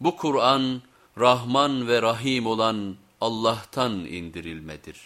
Bu Kur'an Rahman ve Rahim olan Allah'tan indirilmedir.